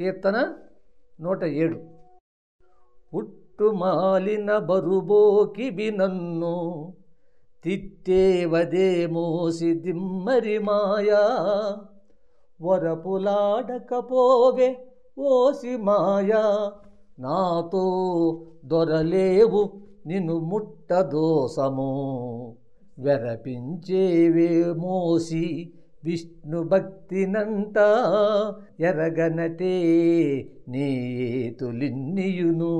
కీర్తన నూట ఏడు. పుట్టుమాలిన బరుబోకి నన్ను తిట్టేవదే మోసి దిమ్మరి మాయా. వరపులాడకపోవే ఓసి మాయా. నాతో దొరలేవు నిన్ను ముట్టదోసము వెరపించేవే మోసి విష్ణు భక్తినంట ఎరగనటే నీతులిన్నియును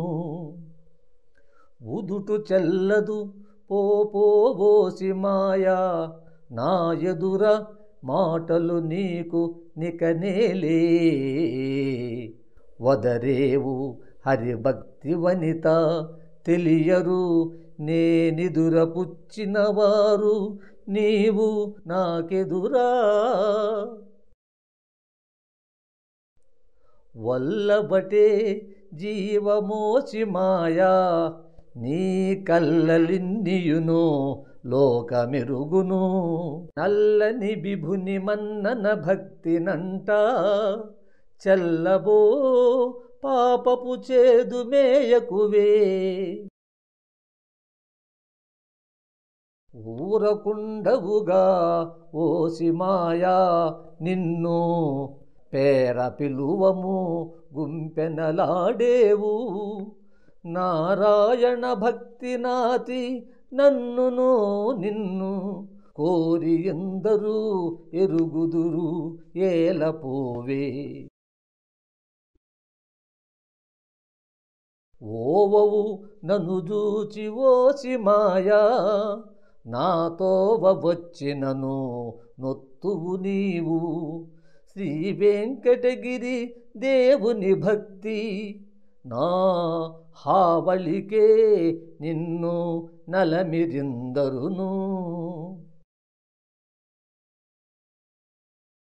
ఉదుటు చెల్లదు పోపోబోసి మాయా నా ఎదుర మాటలు నీకు నికనేలే. వదరేవు హరిభక్తి వనిత తెలియరు నేనిదురపుచ్చిన వారు నీవు నాకెదురా. వల్లబటే జీవమోచి మాయా నీ కల్లలిన్నియును లోకమెరుగును. నల్లని బిభుని మన్నన భక్తినంట చల్లబో పాపపు చేదు మేయకువే. ఊరకుండవుగా ఓసి మాయా నిన్ను పేర పిలువము గుంపెనలాడేవు. నారాయణ భక్తి నాతి నన్నును నిన్ను కోరి ఎందరూ ఎరుగుదురు ఏలపోవే. ఓవవు నన్ను చూచి ఓసి మాయా నాతోవ వచ్చినను నొత్తువు నీవు. శ్రీ వెంకటగిరి దేవుని భక్తి నా హావళికే నిన్ను నలమిరిందరును.